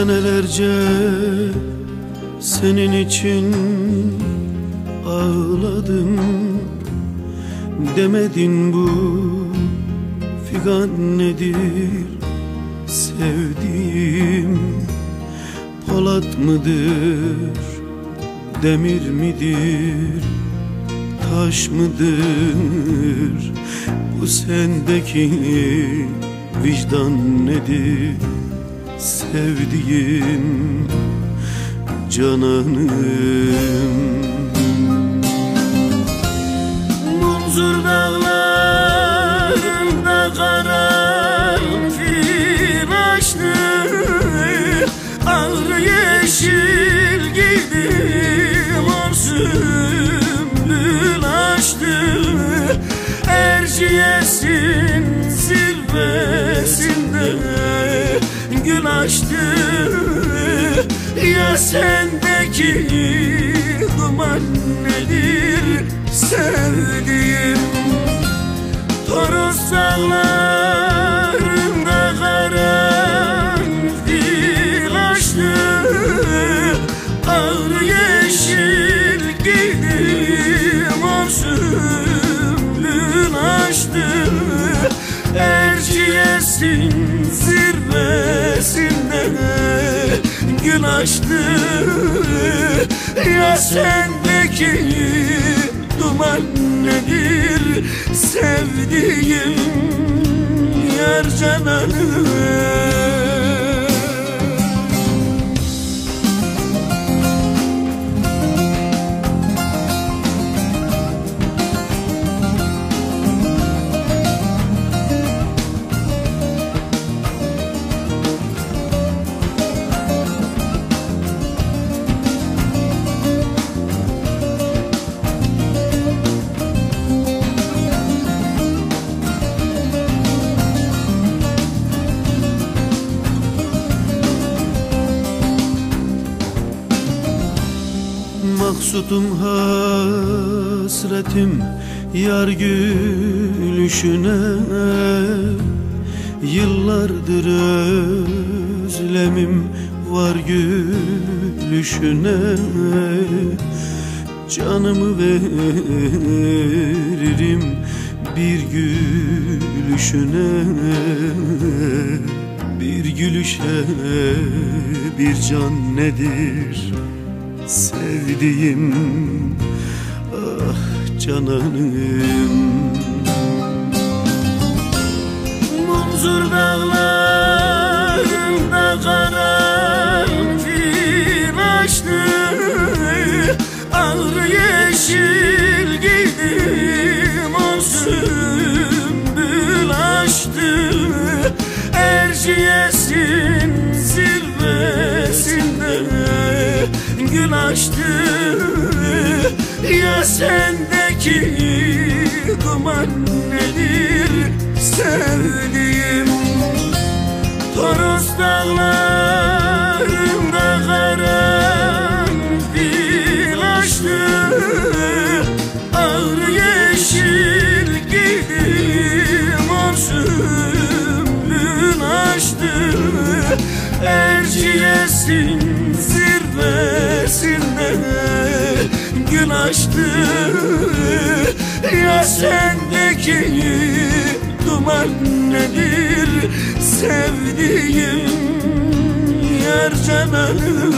Senelerce senin için ağladım. Demedin bu figan nedir sevdiğim? Polat mıdır demir midir taş mıdır? Bu sendeki vicdan nedir sevdiğim cananım. Munzur dağlarında karanfil açtı Ağrı yeşil giydim mor sümbül açtı Erciyes'in zirvesinde gül açtı Ya sendeki duman nedir? Sevdiğim Toros dağlarında karanfil açtı Ağrı yeşil giydim mor sümbül açtı Erciyes'in gün açtı Ya sendeki duman nedir? Sevdiğim yar cananım Maksudum hasretim yar gülüşüne. Yıllardır özlemim var gülüşüne. Canımı veririm bir gülüşüne. Bir gülüşe bir can nedir sevdiğim ah cananım. Munzur dağlarında karanfil açtı Ağrı yeşil giydim o sümbül açtı Erciyes'in gün açtı. Ya sendeki duman nedir? Sevdiğim Toros dağlarında karanfil açtı. Ağrı yeşil giydim mor sümbül açtı. Erciyes'in zirvesinde gün açtı. Ya sendeki duman nedir? Sevdiğim yar cananım